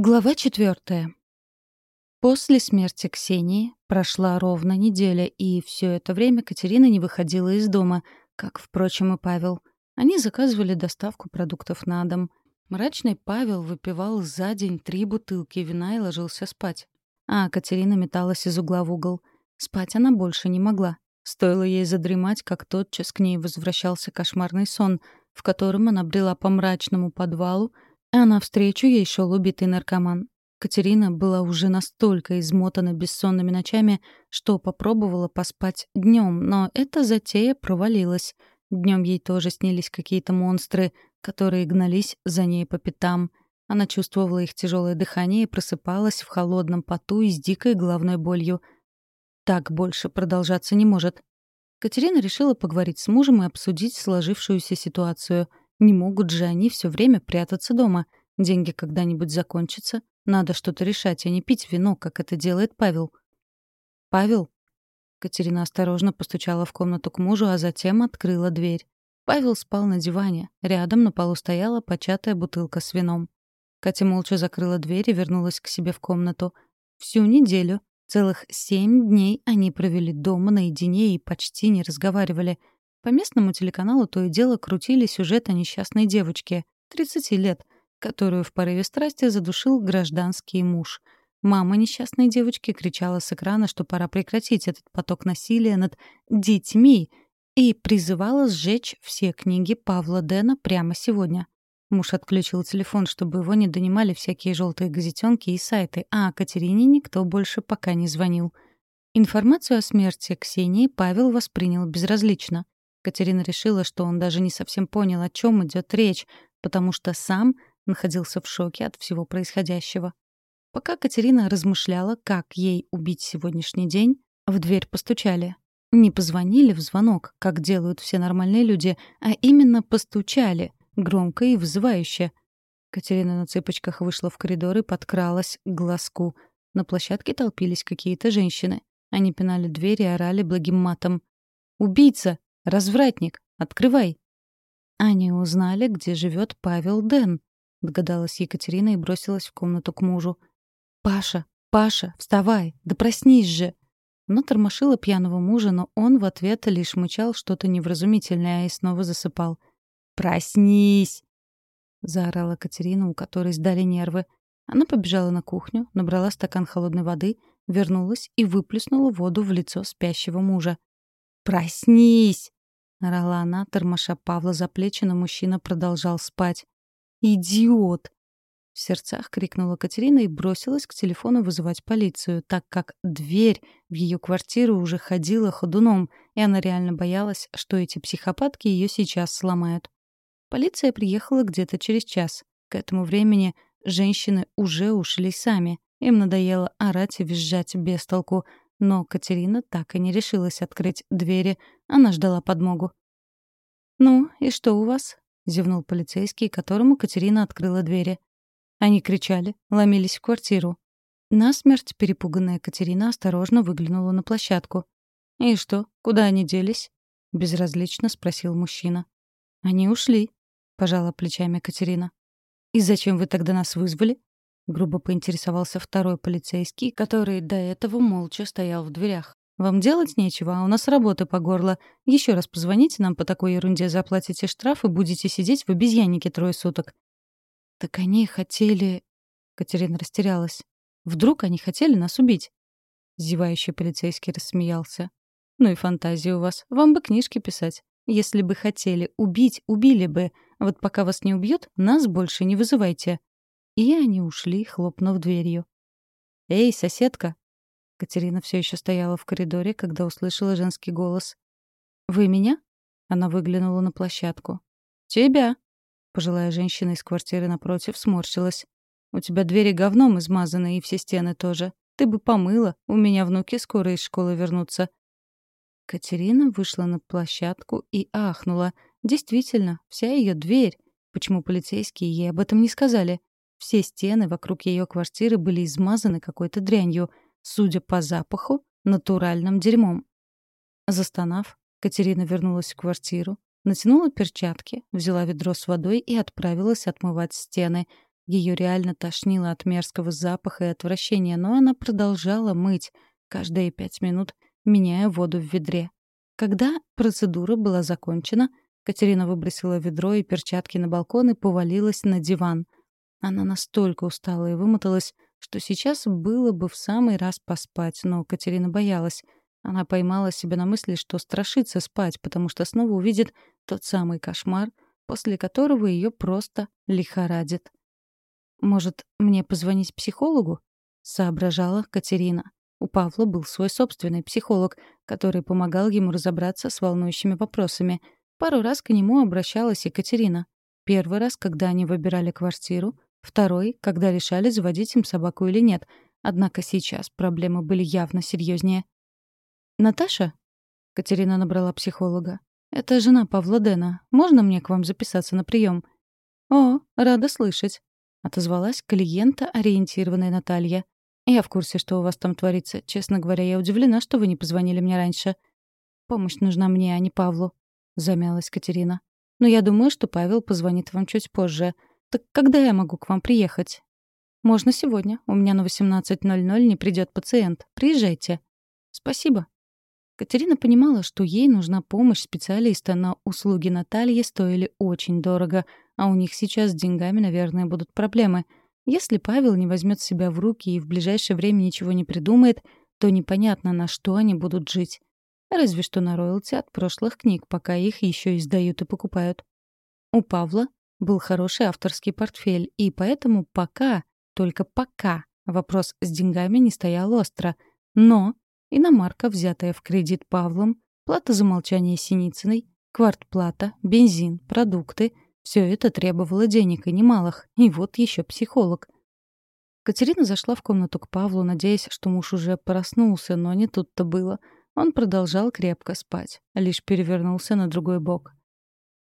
Глава четвертая. После смерти Ксении прошла ровно неделя, и все это время Катерина не выходила из дома, как, впрочем, и Павел. Они заказывали доставку продуктов на дом. Мрачный Павел выпивал за день три бутылки вина и ложился спать. А Катерина металась из угла в угол. Спать она больше не могла. Стоило ей задремать, как тотчас к ней возвращался кошмарный сон, в котором она брела по мрачному подвалу, а навстречу ей шел убитый наркоман. Катерина была уже настолько измотана бессонными ночами, что попробовала поспать днем, но эта затея провалилась. Днем ей тоже снились какие-то монстры, которые гнались за ней по пятам. Она чувствовала их тяжелое дыхание и просыпалась в холодном поту и с дикой головной болью. Так больше продолжаться не может. Катерина решила поговорить с мужем и обсудить сложившуюся ситуацию — не могут же они все время прятаться дома. Деньги когда-нибудь закончатся. Надо что-то решать, а не пить вино, как это делает Павел. «Павел?» Катерина осторожно постучала в комнату к мужу, а затем открыла дверь. Павел спал на диване. Рядом на полу стояла початая бутылка с вином. Катя молча закрыла дверь и вернулась к себе в комнату. Всю неделю, целых семь дней они провели дома наедине и почти не разговаривали — по местному телеканалу то и дело крутили сюжет о несчастной девочке, 30 лет, которую в порыве страсти задушил гражданский муж. Мама несчастной девочки кричала с экрана, что пора прекратить этот поток насилия над детьми и призывала сжечь все книги Павла Дэна прямо сегодня. Муж отключил телефон, чтобы его не донимали всякие желтые газетенки и сайты, а Катерине никто больше пока не звонил. Информацию о смерти Ксении Павел воспринял безразлично. Катерина решила, что он даже не совсем понял, о чем идет речь, потому что сам находился в шоке от всего происходящего. Пока Катерина размышляла, как ей убить сегодняшний день, в дверь постучали. Не позвонили в звонок, как делают все нормальные люди, а именно постучали, громко и вызывающе. Катерина на цыпочках вышла в коридор и подкралась к глазку. На площадке толпились какие-то женщины. Они пинали дверь и орали благим матом. «Убийца! Развратник, открывай!» Они узнали, где живет Павел Дэн, догадалась Екатерина и бросилась в комнату к мужу. «Паша, Паша, вставай, да проснись же!» Но тормошила пьяного мужа, но он в ответ лишь мычал что-то невразумительное и снова засыпал. «Проснись!» — заорала Катерина, у которой сдали нервы. Она побежала на кухню, набрала стакан холодной воды, вернулась и выплеснула воду в лицо спящего мужа. «Проснись!» — орала она, тормоша Павла за плечи, но мужчина продолжал спать. «Идиот!» В сердцах крикнула Катерина и бросилась к телефону вызывать полицию, так как дверь в ее квартиру уже ходила ходуном, и она реально боялась, что эти психопатки ее сейчас сломают. Полиция приехала где-то через час. К этому времени женщины уже ушли сами. Им надоело орать и визжать без толку, но Катерина так и не решилась открыть двери. Она ждала подмогу. «Ну, и что у вас?» — зевнул полицейский, которому Катерина открыла двери. Они кричали, ломились в квартиру. Насмерть перепуганная Катерина осторожно выглянула на площадку. «И что, куда они делись?» — безразлично спросил мужчина. «Они ушли», — пожала плечами Катерина. «И зачем вы тогда нас вызвали?» Грубо поинтересовался второй полицейский, который до этого молча стоял в дверях. «Вам делать нечего, а у нас работа по горло. Еще раз позвоните нам по такой ерунде, заплатите штраф и будете сидеть в обезьяннике трое суток». «Так они хотели...» Катерина растерялась. «Вдруг они хотели нас убить?» Зевающий полицейский рассмеялся. «Ну и фантазия у вас. Вам бы книжки писать. Если бы хотели убить, убили бы. Вот пока вас не убьют, нас больше не вызывайте». И они ушли, хлопнув дверью. «Эй, соседка!» Катерина все еще стояла в коридоре, когда услышала женский голос. «Вы меня?» Она выглянула на площадку. «Тебя!» Пожилая женщина из квартиры напротив сморщилась. «У тебя двери говном измазаны, и все стены тоже. Ты бы помыла, у меня внуки скоро из школы вернутся». Катерина вышла на площадку и ахнула. Действительно, вся ее дверь. Почему полицейские ей об этом не сказали? Все стены вокруг ее квартиры были измазаны какой-то дрянью, судя по запаху, натуральным дерьмом. Застонав, Катерина вернулась в квартиру, натянула перчатки, взяла ведро с водой и отправилась отмывать стены. Ее реально тошнило от мерзкого запаха и отвращения, но она продолжала мыть, каждые пять минут меняя воду в ведре. Когда процедура была закончена, Катерина выбросила ведро и перчатки на балкон и повалилась на диван. Она настолько устала и вымоталась, что сейчас было бы в самый раз поспать, но Катерина боялась. Она поймала себя на мысли, что страшится спать, потому что снова увидит тот самый кошмар, после которого ее просто лихорадит. «Может, мне позвонить психологу?» — соображала Катерина. У Павла был свой собственный психолог, который помогал ему разобраться с волнующими вопросами. Пару раз к нему обращалась Екатерина. Первый раз, когда они выбирали квартиру, второй, когда решали, заводить им собаку или нет. Однако сейчас проблемы были явно серьезнее. «Наташа?» — Катерина набрала психолога. «Это жена Павла Дэна. Можно мне к вам записаться на прием? «О, рада слышать», — отозвалась клиента-ориентированная Наталья. «Я в курсе, что у вас там творится. Честно говоря, я удивлена, что вы не позвонили мне раньше». «Помощь нужна мне, а не Павлу», — замялась Катерина. «Но я думаю, что Павел позвонит вам чуть позже. Так когда я могу к вам приехать?» «Можно сегодня. У меня на 18.00 не придет пациент. Приезжайте». «Спасибо». Катерина понимала, что ей нужна помощь специалиста, но услуги Натальи стоили очень дорого, а у них сейчас с деньгами, наверное, будут проблемы — если Павел не возьмет себя в руки и в ближайшее время ничего не придумает, то непонятно, на что они будут жить. Разве что на роялти от прошлых книг, пока их еще издают и покупают. У Павла был хороший авторский портфель, и поэтому пока, только пока, вопрос с деньгами не стоял остро. Но иномарка, взятая в кредит Павлом, плата за молчание Синицыной, квартплата, бензин, продукты — все это требовало денег и немалых. И вот еще психолог. Катерина зашла в комнату к Павлу, надеясь, что муж уже проснулся, но не тут-то было. Он продолжал крепко спать, лишь перевернулся на другой бок.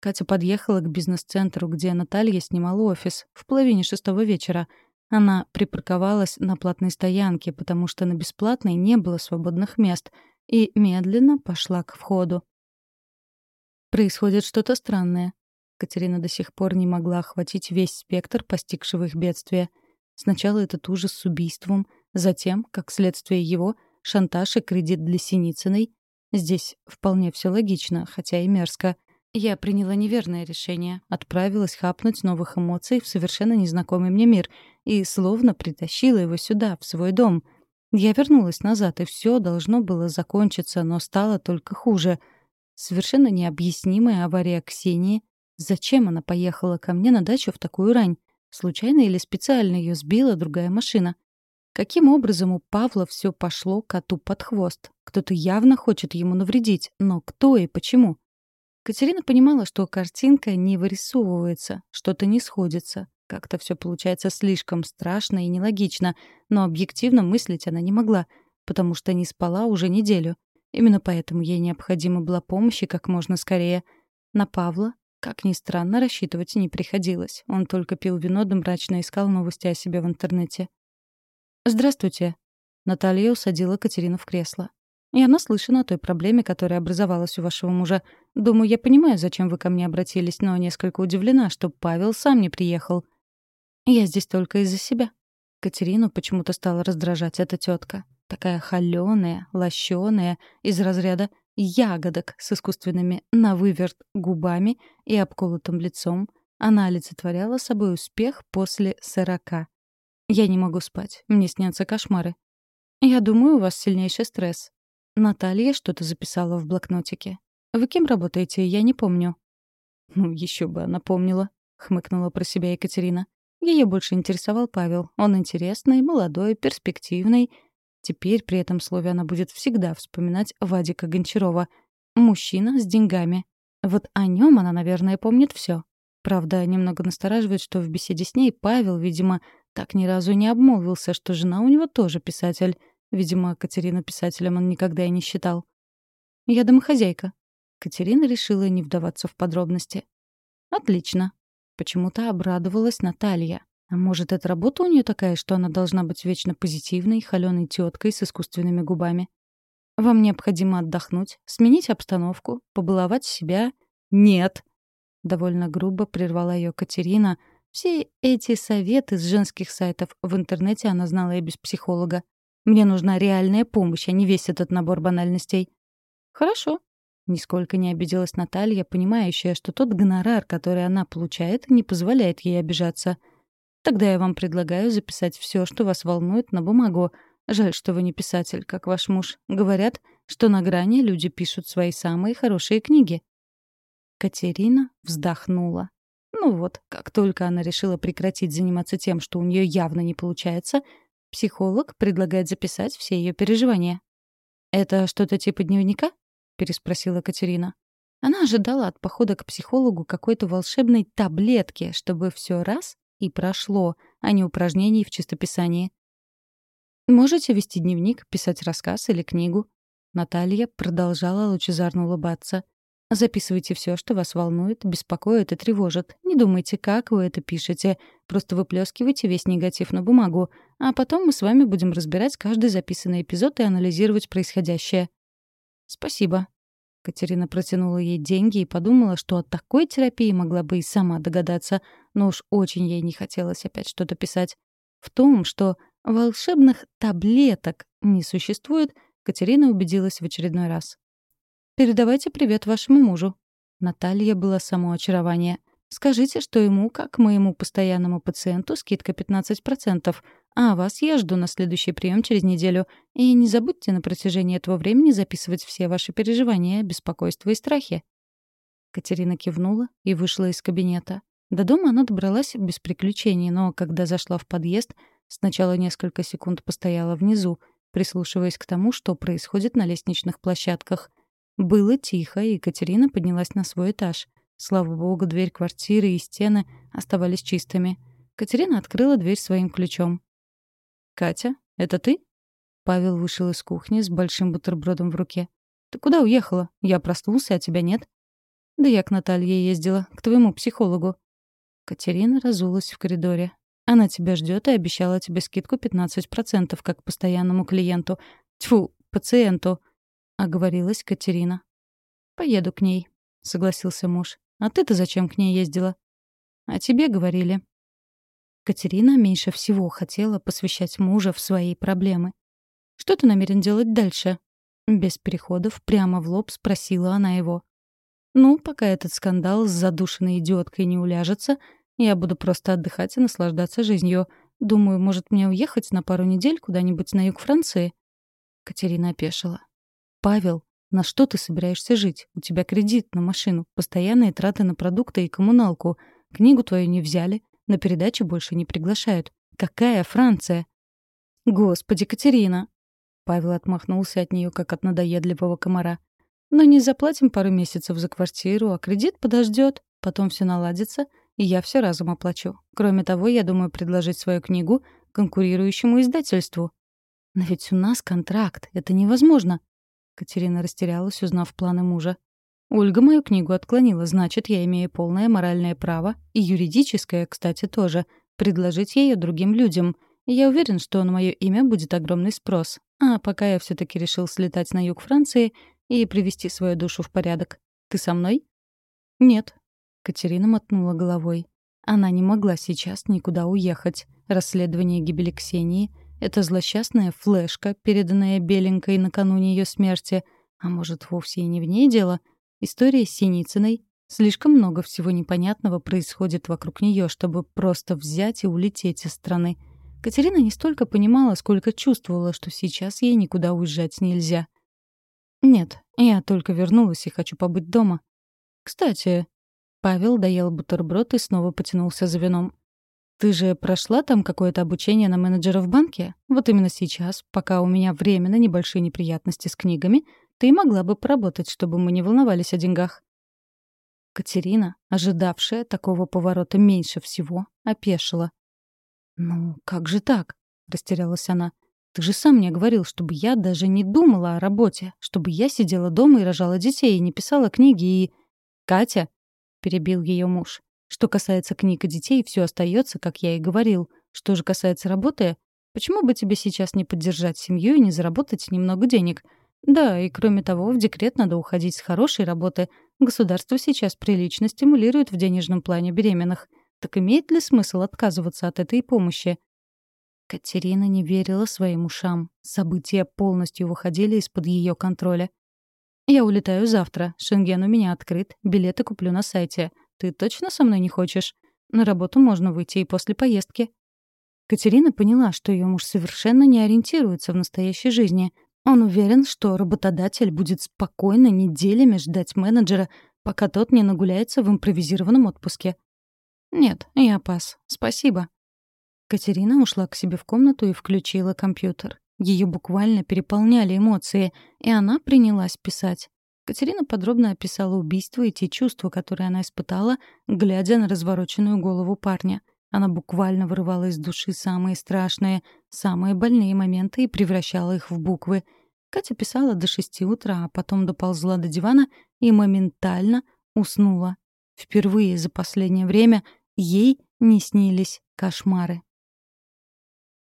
Катя подъехала к бизнес-центру, где Наталья снимала офис, в половине шестого вечера. Она припарковалась на платной стоянке, потому что на бесплатной не было свободных мест, и медленно пошла к входу. Происходит что-то странное. Катерина до сих пор не могла охватить весь спектр постигшего их бедствия. Сначала этот ужас с убийством, затем, как следствие его, шантаж и кредит для Синицыной. Здесь вполне все логично, хотя и мерзко. Я приняла неверное решение, отправилась хапнуть новых эмоций в совершенно незнакомый мне мир и словно притащила его сюда, в свой дом. Я вернулась назад, и все должно было закончиться, но стало только хуже. Совершенно необъяснимая авария Ксении, Зачем она поехала ко мне на дачу в такую рань? Случайно или специально ее сбила другая машина? Каким образом у Павла все пошло коту под хвост? Кто-то явно хочет ему навредить, но кто и почему? Катерина понимала, что картинка не вырисовывается, что-то не сходится. Как-то все получается слишком страшно и нелогично, но объективно мыслить она не могла, потому что не спала уже неделю. Именно поэтому ей необходима была помощь и как можно скорее. На Павла как ни странно, рассчитывать не приходилось. Он только пил вино да мрачно искал новости о себе в интернете. «Здравствуйте». Наталья усадила Катерину в кресло. «Я наслышана о той проблеме, которая образовалась у вашего мужа. Думаю, я понимаю, зачем вы ко мне обратились, но несколько удивлена, что Павел сам не приехал. Я здесь только из-за себя». Катерину почему-то стала раздражать эта тетка. Такая холёная, лощёная, из разряда ягодок с искусственными на выверт губами и обколотым лицом, она олицетворяла собой успех после сорока. «Я не могу спать. Мне снятся кошмары». «Я думаю, у вас сильнейший стресс». Наталья что-то записала в блокнотике. «Вы кем работаете? Я не помню». «Ну, еще бы она помнила», — хмыкнула про себя Екатерина. Ее больше интересовал Павел. Он интересный, молодой, перспективный, Теперь при этом слове она будет всегда вспоминать Вадика Гончарова. Мужчина с деньгами. Вот о нем она, наверное, помнит все. Правда, немного настораживает, что в беседе с ней Павел, видимо, так ни разу не обмолвился, что жена у него тоже писатель. Видимо, Катерину писателем он никогда и не считал. «Я домохозяйка». Катерина решила не вдаваться в подробности. «Отлично». Почему-то обрадовалась Наталья. А может, эта работа у нее такая, что она должна быть вечно позитивной, холеной теткой с искусственными губами? Вам необходимо отдохнуть, сменить обстановку, побаловать себя? Нет. Довольно грубо прервала ее Катерина, Все эти советы с женских сайтов в интернете она знала и без психолога. Мне нужна реальная помощь, а не весь этот набор банальностей. Хорошо. Нисколько не обиделась Наталья, понимающая, что тот гонорар, который она получает, не позволяет ей обижаться. Тогда я вам предлагаю записать все, что вас волнует, на бумагу. Жаль, что вы не писатель, как ваш муж. Говорят, что на грани люди пишут свои самые хорошие книги. Катерина вздохнула. Ну вот, как только она решила прекратить заниматься тем, что у нее явно не получается, психолог предлагает записать все ее переживания. «Это что-то типа дневника?» — переспросила Катерина. Она ожидала от похода к психологу какой-то волшебной таблетки, чтобы все раз и прошло, а не упражнений в чистописании. Можете вести дневник, писать рассказ или книгу. Наталья продолжала лучезарно улыбаться. Записывайте все, что вас волнует, беспокоит и тревожит. Не думайте, как вы это пишете. Просто выплескивайте весь негатив на бумагу. А потом мы с вами будем разбирать каждый записанный эпизод и анализировать происходящее. Спасибо. Катерина протянула ей деньги и подумала, что от такой терапии могла бы и сама догадаться, но уж очень ей не хотелось опять что-то писать. В том, что волшебных таблеток не существует, Катерина убедилась в очередной раз. Передавайте привет вашему мужу». Наталья была само очарование. «Скажите, что ему, как моему постоянному пациенту, скидка 15%, а вас я жду на следующий прием через неделю. И не забудьте на протяжении этого времени записывать все ваши переживания, беспокойства и страхи». Катерина кивнула и вышла из кабинета. До дома она добралась без приключений, но когда зашла в подъезд, сначала несколько секунд постояла внизу, прислушиваясь к тому, что происходит на лестничных площадках. Было тихо, и Екатерина поднялась на свой этаж. Слава богу, дверь квартиры и стены оставались чистыми. Катерина открыла дверь своим ключом. «Катя, это ты?» Павел вышел из кухни с большим бутербродом в руке. «Ты куда уехала? Я проснулся, а тебя нет». «Да я к Наталье ездила, к твоему психологу». Катерина разулась в коридоре. «Она тебя ждет и обещала тебе скидку 15% как постоянному клиенту. Тьфу, пациенту оговорилась Катерина. «Поеду к ней», — согласился муж. «А ты-то зачем к ней ездила?» «А тебе говорили». Катерина меньше всего хотела посвящать мужа в свои проблемы. «Что ты намерен делать дальше?» Без переходов прямо в лоб спросила она его. «Ну, пока этот скандал с задушенной идиоткой не уляжется, я буду просто отдыхать и наслаждаться жизнью. Думаю, может, мне уехать на пару недель куда-нибудь на юг Франции?» Катерина опешила. «Павел, на что ты собираешься жить? У тебя кредит на машину, постоянные траты на продукты и коммуналку. Книгу твою не взяли, на передачу больше не приглашают. Какая Франция?» «Господи, Катерина!» Павел отмахнулся от нее, как от надоедливого комара. «Но не заплатим пару месяцев за квартиру, а кредит подождет, потом все наладится, и я все разом оплачу. Кроме того, я думаю предложить свою книгу конкурирующему издательству». «Но ведь у нас контракт, это невозможно», Катерина растерялась, узнав планы мужа. Ольга мою книгу отклонила, значит, я имею полное моральное право, и юридическое, кстати, тоже, предложить ее другим людям. я уверен, что на мое имя будет огромный спрос. А пока я все таки решил слетать на юг Франции и привести свою душу в порядок. Ты со мной? Нет. Катерина мотнула головой. Она не могла сейчас никуда уехать. Расследование гибели Ксении — это злосчастная флешка, переданная Беленькой накануне ее смерти. А может, вовсе и не в ней дело? История с Синицыной. Слишком много всего непонятного происходит вокруг нее, чтобы просто взять и улететь из страны. Катерина не столько понимала, сколько чувствовала, что сейчас ей никуда уезжать нельзя. «Нет, я только вернулась и хочу побыть дома». «Кстати...» Павел доел бутерброд и снова потянулся за вином. Ты же прошла там какое-то обучение на менеджера в банке? Вот именно сейчас, пока у меня время на небольшие неприятности с книгами, ты могла бы поработать, чтобы мы не волновались о деньгах». Катерина, ожидавшая такого поворота меньше всего, опешила. «Ну, как же так?» — растерялась она. «Ты же сам мне говорил, чтобы я даже не думала о работе, чтобы я сидела дома и рожала детей, и не писала книги, и...» «Катя!» — перебил ее муж. Что касается книг и детей, все остается, как я и говорил. Что же касается работы, почему бы тебе сейчас не поддержать семью и не заработать немного денег? Да, и кроме того, в декрет надо уходить с хорошей работы. Государство сейчас прилично стимулирует в денежном плане беременных. Так имеет ли смысл отказываться от этой помощи? Катерина не верила своим ушам. События полностью выходили из-под ее контроля. «Я улетаю завтра. Шенген у меня открыт. Билеты куплю на сайте. Ты точно со мной не хочешь? На работу можно выйти и после поездки». Катерина поняла, что ее муж совершенно не ориентируется в настоящей жизни. Он уверен, что работодатель будет спокойно неделями ждать менеджера, пока тот не нагуляется в импровизированном отпуске. «Нет, я пас. Спасибо». Катерина ушла к себе в комнату и включила компьютер. Ее буквально переполняли эмоции, и она принялась писать. Катерина подробно описала убийство и те чувства, которые она испытала, глядя на развороченную голову парня. Она буквально вырывала из души самые страшные, самые больные моменты и превращала их в буквы. Катя писала до шести утра, а потом доползла до дивана и моментально уснула. Впервые за последнее время ей не снились кошмары.